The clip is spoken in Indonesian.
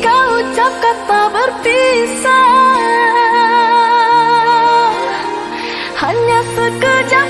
kau ucap kata berpisah. Hanya sekejap